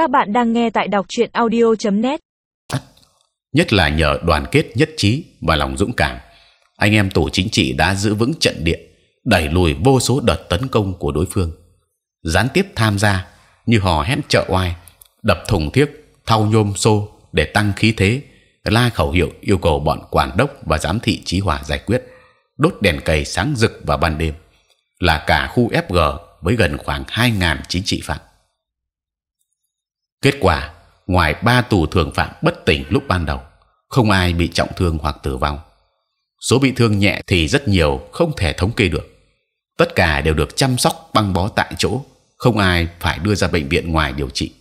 Các bạn đang nghe tại đọc truyện audio.net. Nhất là nhờ đoàn kết nhất trí và lòng dũng cảm, anh em tổ chính trị đã giữ vững trận địa, đẩy lùi vô số đợt tấn công của đối phương. Gián tiếp tham gia như hò hét trợ oai, đập thùng thiếc, thau nhôm xô để tăng khí thế, la khẩu hiệu yêu cầu bọn quản đốc và giám thị trí hòa giải quyết, đốt đèn cầy sáng rực vào ban đêm, là cả khu FG với gần khoảng 2.000 chính trị phạm. Kết quả ngoài ba tù thường phạm bất tỉnh lúc ban đầu, không ai bị trọng thương hoặc tử vong. Số bị thương nhẹ thì rất nhiều, không thể thống kê được. Tất cả đều được chăm sóc băng bó tại chỗ, không ai phải đưa ra bệnh viện ngoài điều trị.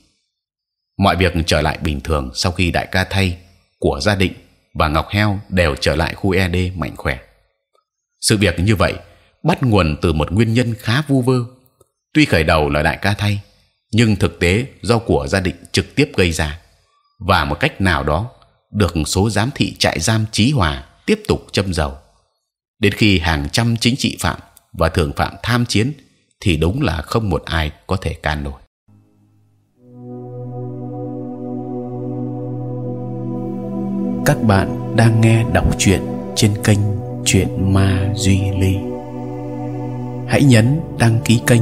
Mọi việc trở lại bình thường sau khi đại ca thay của gia định và ngọc heo đều trở lại khu ED mạnh khỏe. Sự việc như vậy bắt nguồn từ một nguyên nhân khá vu vơ. Tuy khởi đầu là đại ca thay, nhưng thực tế do của gia định trực tiếp gây ra và một cách nào đó, được số giám thị trại giam trí hòa tiếp tục châm dầu đến khi hàng trăm chính trị phạm và thường phạm tham chiến, thì đúng là không một ai có thể can nổi. Các bạn đang nghe đọc truyện trên kênh truyện ma duy ly. Hãy nhấn đăng ký kênh